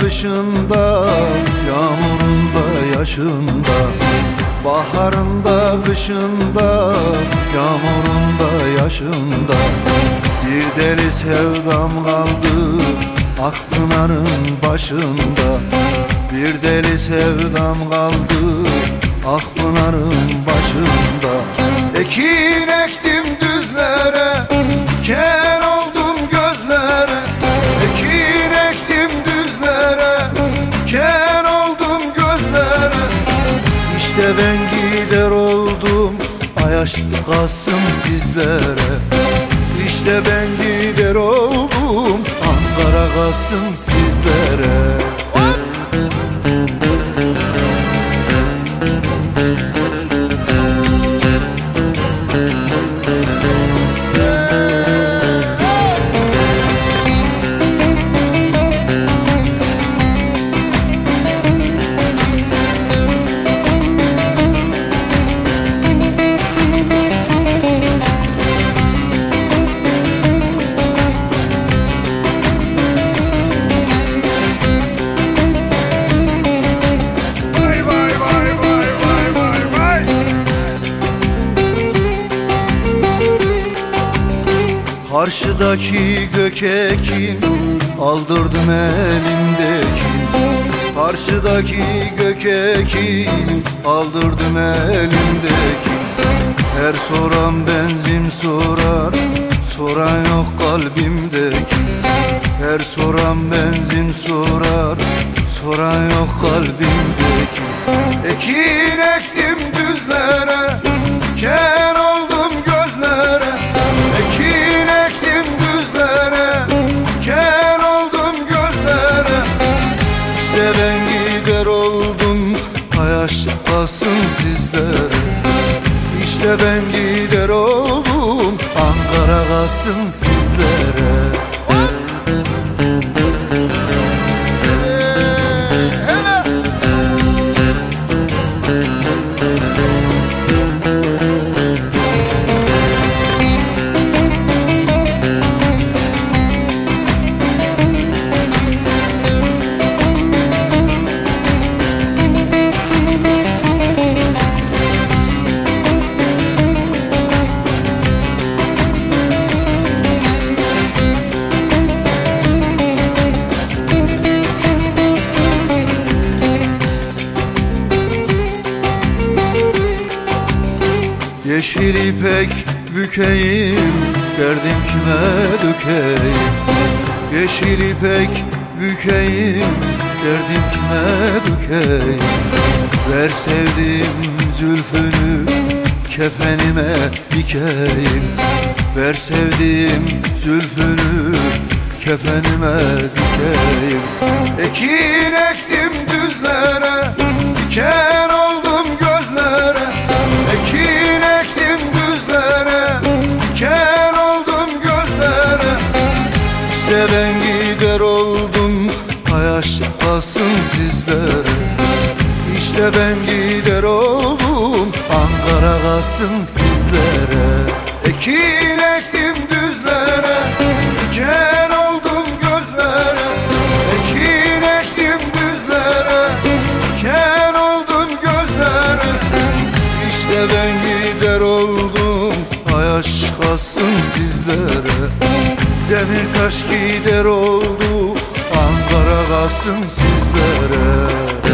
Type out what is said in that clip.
kışında Yağmurunda yaşında. Baharında kışında Yağmurunda yaşında. Bir deli sevdam kaldı Akpınar'ın başında. Bir deli sevdam kaldı Akpınar'ın başında. Ekin ektim İşte ben gider oldum? Ay aşk kalsın sizlere. İşte ben gider oldum. Ankara kalsın sizlere Karşıdaki gökekin aldırdım elimdeki Karşıdaki gökekin aldırdım elimdeki Her soran benzin sorar Soran yok kalbimdeki. Her soran benzin sorar Soran yok kalbimdeki. Ekin ektim düzlere ben gider oldum Ankara kalsın sizlere Yeşil ipek bükeyim Derdim kime dökeyim? Yeşil ipek bükeyim Derdim kime dökeyim? Ver sevdiğim zülfünü Kefenime dikeyim. Ver sevdiğim zülfünü Kefenime dikeyim. Ekin ektim düzlere Diken sizlere. İşte ben gider oldum Ankara kalsın sizlere. Ekin ektim düzlere Diken oldum gözlere. Ekin ektim düzlere Diken oldum gözlere. İşte ben gider oldum Hayaş kalsın sizlere. Demirtaş gider oldu Ankara kalsın sizlere.